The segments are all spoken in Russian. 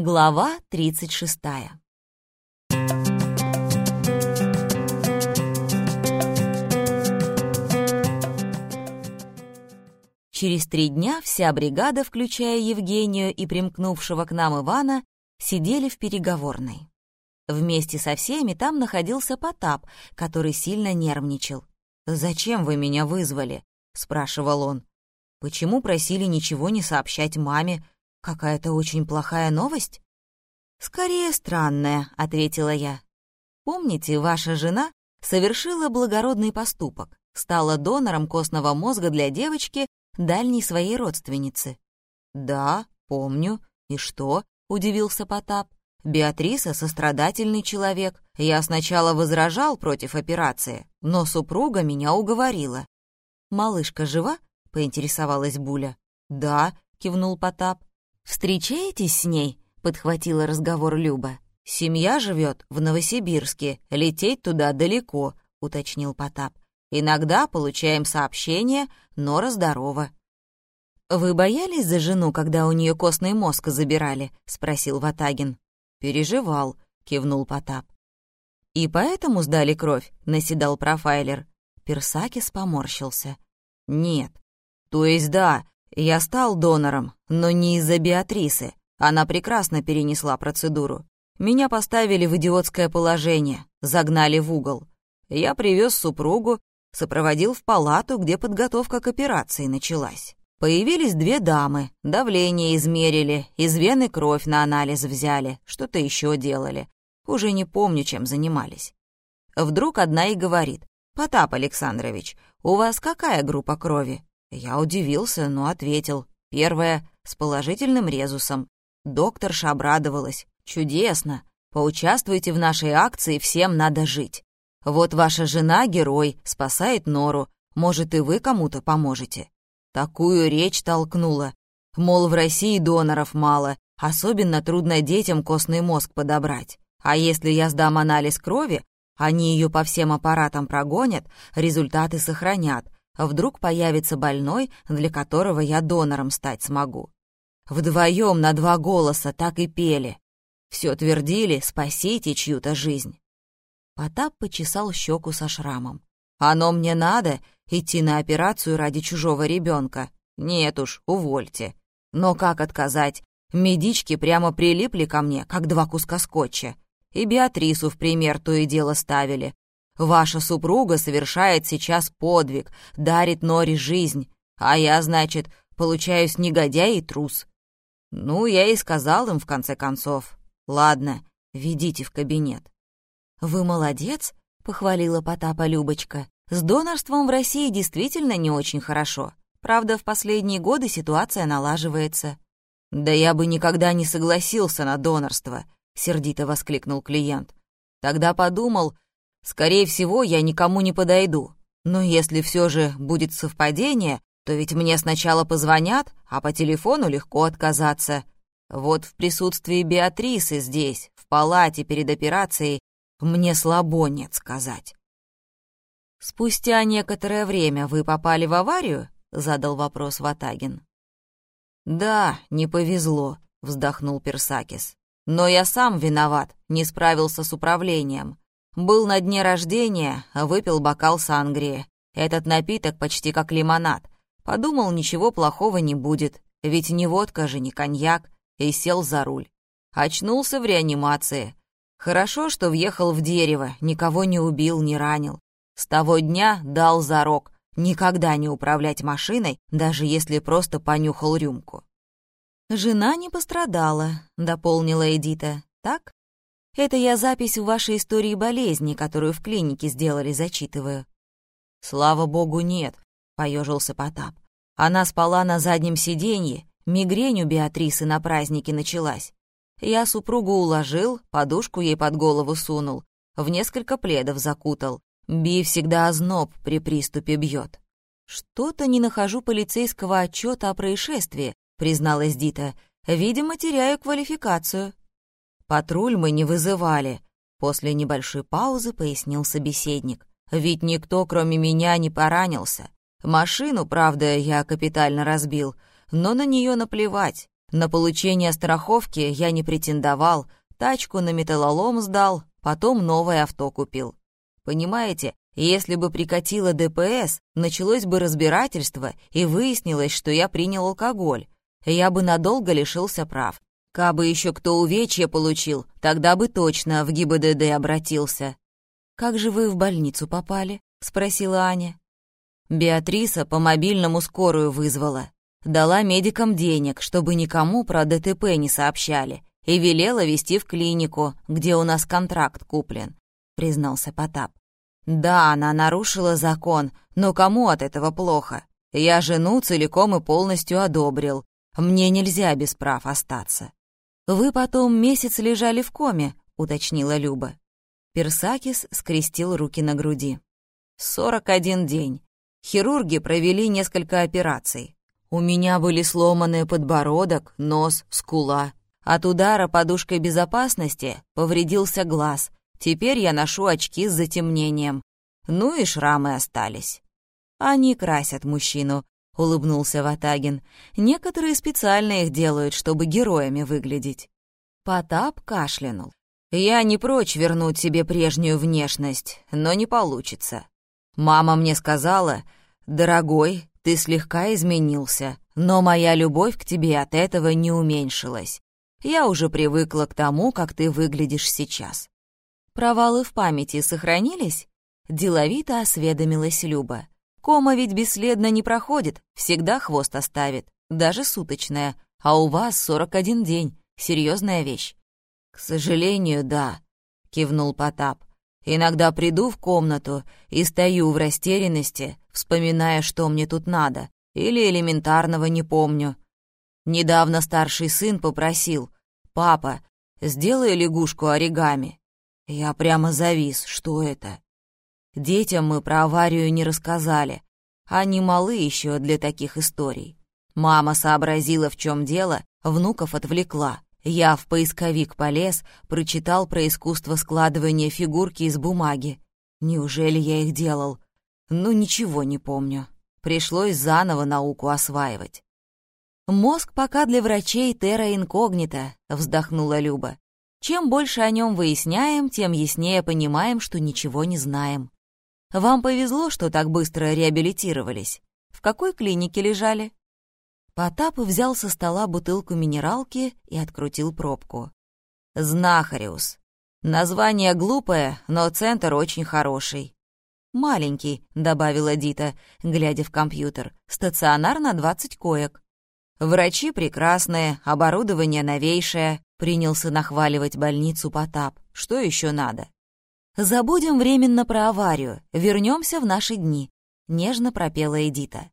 Глава 36. Через три дня вся бригада, включая Евгению и примкнувшего к нам Ивана, сидели в переговорной. Вместе со всеми там находился Потап, который сильно нервничал. «Зачем вы меня вызвали?» — спрашивал он. «Почему просили ничего не сообщать маме? Какая-то очень плохая новость?» «Скорее странная», — ответила я. «Помните, ваша жена совершила благородный поступок, стала донором костного мозга для девочки, дальней своей родственницы». «Да, помню. И что?» — удивился Потап. «Беатриса — сострадательный человек. Я сначала возражал против операции, но супруга меня уговорила». «Малышка жива?» — поинтересовалась Буля. «Да», — кивнул Потап. «Встречаетесь с ней?» — подхватила разговор Люба. «Семья живет в Новосибирске, лететь туда далеко», — уточнил Потап. «Иногда получаем сообщение, Нора здорова». «Вы боялись за жену, когда у нее костный мозг забирали?» — спросил Ватагин. «Переживал», — кивнул Потап. «И поэтому сдали кровь?» — наседал профайлер. Персакис поморщился. «Нет. То есть да, я стал донором, но не из-за Беатрисы. Она прекрасно перенесла процедуру. Меня поставили в идиотское положение, загнали в угол. Я привез супругу, сопроводил в палату, где подготовка к операции началась. Появились две дамы, давление измерили, из вены кровь на анализ взяли, что-то еще делали. Уже не помню, чем занимались. Вдруг одна и говорит, «Потап Александрович, у вас какая группа крови?» Я удивился, но ответил, «Первая, с положительным резусом. Докторша обрадовалась. «Чудесно! Поучаствуйте в нашей акции «Всем надо жить». Вот ваша жена — герой, спасает Нору. Может, и вы кому-то поможете». Такую речь толкнула. Мол, в России доноров мало, особенно трудно детям костный мозг подобрать. А если я сдам анализ крови, они ее по всем аппаратам прогонят, результаты сохранят. Вдруг появится больной, для которого я донором стать смогу. Вдвоем на два голоса так и пели. Все твердили «спасите чью-то жизнь». Потап почесал щеку со шрамом. «Оно мне надо, идти на операцию ради чужого ребенка. Нет уж, увольте. Но как отказать? Медички прямо прилипли ко мне, как два куска скотча. И Беатрису в пример то и дело ставили. Ваша супруга совершает сейчас подвиг, дарит Норе жизнь, а я, значит, получаюсь негодяй и трус. Ну, я и сказал им в конце концов. Ладно, ведите в кабинет. Вы молодец, похвалила Потапа Любочка. С донорством в России действительно не очень хорошо. Правда, в последние годы ситуация налаживается. Да я бы никогда не согласился на донорство, сердито воскликнул клиент. Тогда подумал, скорее всего, я никому не подойду. Но если все же будет совпадение, то ведь мне сначала позвонят, а по телефону легко отказаться. Вот в присутствии Беатрисы здесь, в палате перед операцией, мне слабо нет сказать. «Спустя некоторое время вы попали в аварию?» — задал вопрос Ватагин. «Да, не повезло», — вздохнул Персакис. «Но я сам виноват, не справился с управлением. Был на дне рождения, выпил бокал сангрии. Этот напиток почти как лимонад. Подумал, ничего плохого не будет, ведь не водка же, не коньяк, и сел за руль. Очнулся в реанимации. Хорошо, что въехал в дерево, никого не убил, не ранил. С того дня дал зарок никогда не управлять машиной, даже если просто понюхал рюмку. «Жена не пострадала», — дополнила Эдита. «Так? Это я запись в вашей истории болезни, которую в клинике сделали, зачитываю». «Слава богу, нет», поежился Потап. Она спала на заднем сиденье, мигрень у Беатрисы на празднике началась. Я супругу уложил, подушку ей под голову сунул, в несколько пледов закутал. Би всегда озноб при приступе бьет. «Что-то не нахожу полицейского отчета о происшествии», призналась Дита. «Видимо, теряю квалификацию». «Патруль мы не вызывали», — после небольшой паузы пояснил собеседник. «Ведь никто, кроме меня, не поранился. Машину, правда, я капитально разбил, но на нее наплевать. На получение страховки я не претендовал, тачку на металлолом сдал, потом новое авто купил. Понимаете, если бы прикатило ДПС, началось бы разбирательство и выяснилось, что я принял алкоголь. Я бы надолго лишился прав. Кабы еще кто увечье получил, тогда бы точно в ГИБДД обратился. «Как же вы в больницу попали?» — спросила Аня. Беатриса по мобильному скорую вызвала. Дала медикам денег, чтобы никому про ДТП не сообщали, и велела везти в клинику, где у нас контракт куплен», — признался Потап. «Да, она нарушила закон, но кому от этого плохо? Я жену целиком и полностью одобрил. Мне нельзя без прав остаться». «Вы потом месяц лежали в коме», — уточнила Люба. Персакис скрестил руки на груди. «Сорок один день. Хирурги провели несколько операций. У меня были сломанный подбородок, нос, скула. От удара подушкой безопасности повредился глаз. Теперь я ношу очки с затемнением. Ну и шрамы остались. Они красят мужчину, улыбнулся Ватагин. Некоторые специально их делают, чтобы героями выглядеть. Потап кашлянул. Я не прочь вернуть себе прежнюю внешность, но не получится. Мама мне сказала, «Дорогой, ты слегка изменился, но моя любовь к тебе от этого не уменьшилась. Я уже привыкла к тому, как ты выглядишь сейчас». «Провалы в памяти сохранились?» Деловито осведомилась Люба. «Кома ведь бесследно не проходит, всегда хвост оставит, даже суточная, а у вас 41 день, серьезная вещь». «К сожалению, да», — кивнул Потап. Иногда приду в комнату и стою в растерянности, вспоминая, что мне тут надо, или элементарного не помню. Недавно старший сын попросил, «Папа, сделай лягушку оригами». Я прямо завис, что это? Детям мы про аварию не рассказали. Они малы еще для таких историй. Мама сообразила, в чем дело, внуков отвлекла. Я в поисковик полез, прочитал про искусство складывания фигурки из бумаги. Неужели я их делал? Ну, ничего не помню. Пришлось заново науку осваивать. «Мозг пока для врачей терра инкогнито», — вздохнула Люба. «Чем больше о нем выясняем, тем яснее понимаем, что ничего не знаем. Вам повезло, что так быстро реабилитировались. В какой клинике лежали?» Потап взял со стола бутылку минералки и открутил пробку. «Знахариус. Название глупое, но центр очень хороший». «Маленький», — добавила Дита, глядя в компьютер. «Стационар на 20 коек». «Врачи прекрасные, оборудование новейшее», — принялся нахваливать больницу Потап. «Что еще надо?» «Забудем временно про аварию, вернемся в наши дни», — нежно пропела Эдита.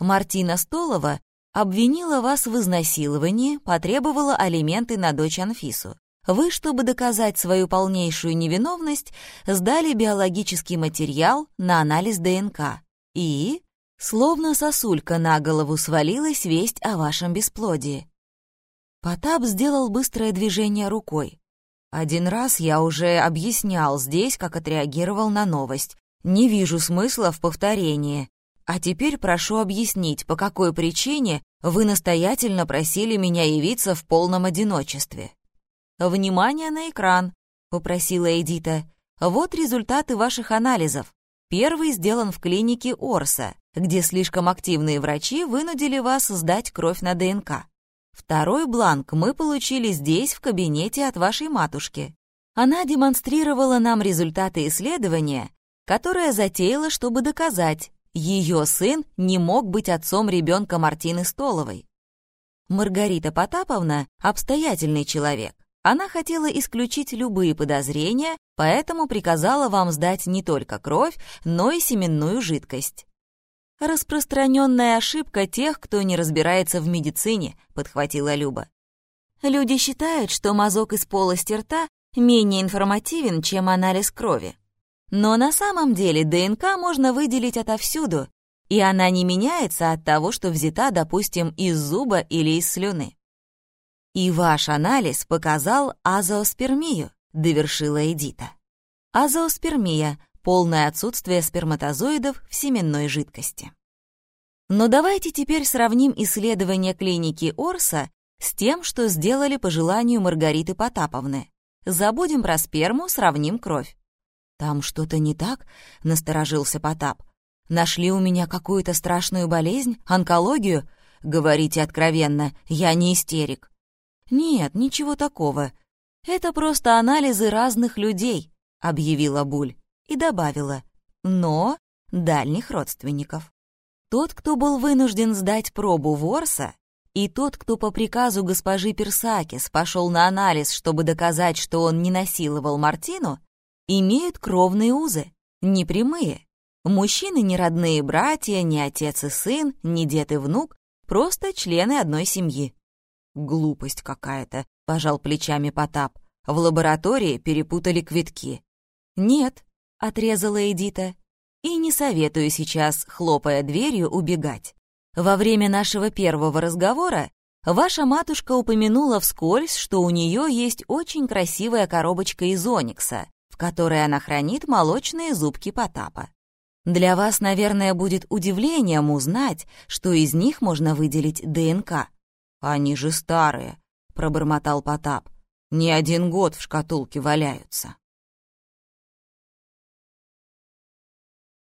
Мартина Столова обвинила вас в изнасиловании, потребовала алименты на дочь Анфису. Вы, чтобы доказать свою полнейшую невиновность, сдали биологический материал на анализ ДНК. И, словно сосулька на голову свалилась весть о вашем бесплодии. Потап сделал быстрое движение рукой. Один раз я уже объяснял здесь, как отреагировал на новость. Не вижу смысла в повторении. А теперь прошу объяснить, по какой причине вы настоятельно просили меня явиться в полном одиночестве. «Внимание на экран», — попросила Эдита. «Вот результаты ваших анализов. Первый сделан в клинике Орса, где слишком активные врачи вынудили вас сдать кровь на ДНК. Второй бланк мы получили здесь, в кабинете от вашей матушки. Она демонстрировала нам результаты исследования, которое затеяла, чтобы доказать, ее сын не мог быть отцом ребенка Мартины Столовой. Маргарита Потаповна — обстоятельный человек. Она хотела исключить любые подозрения, поэтому приказала вам сдать не только кровь, но и семенную жидкость. «Распространенная ошибка тех, кто не разбирается в медицине», — подхватила Люба. «Люди считают, что мазок из полости рта менее информативен, чем анализ крови. Но на самом деле ДНК можно выделить отовсюду, и она не меняется от того, что взята, допустим, из зуба или из слюны. И ваш анализ показал азооспермию, довершила Эдита. Азооспермия — полное отсутствие сперматозоидов в семенной жидкости. Но давайте теперь сравним исследования клиники Орса с тем, что сделали по желанию Маргариты Потаповны. Забудем про сперму, сравним кровь. «Там что-то не так?» — насторожился Потап. «Нашли у меня какую-то страшную болезнь, онкологию? Говорите откровенно, я не истерик». «Нет, ничего такого. Это просто анализы разных людей», — объявила Буль и добавила. «Но дальних родственников». Тот, кто был вынужден сдать пробу Ворса, и тот, кто по приказу госпожи Персакис пошел на анализ, чтобы доказать, что он не насиловал Мартину, имеют кровные узы, не прямые. Мужчины не родные братья, не отец и сын, не дед и внук, просто члены одной семьи. «Глупость какая-то», — пожал плечами Потап. «В лаборатории перепутали квитки». «Нет», — отрезала Эдита, — «и не советую сейчас, хлопая дверью, убегать. Во время нашего первого разговора ваша матушка упомянула вскользь, что у нее есть очень красивая коробочка из оникса, в которой она хранит молочные зубки Потапа. Для вас, наверное, будет удивлением узнать, что из них можно выделить ДНК. «Они же старые», — пробормотал Потап. «Не один год в шкатулке валяются».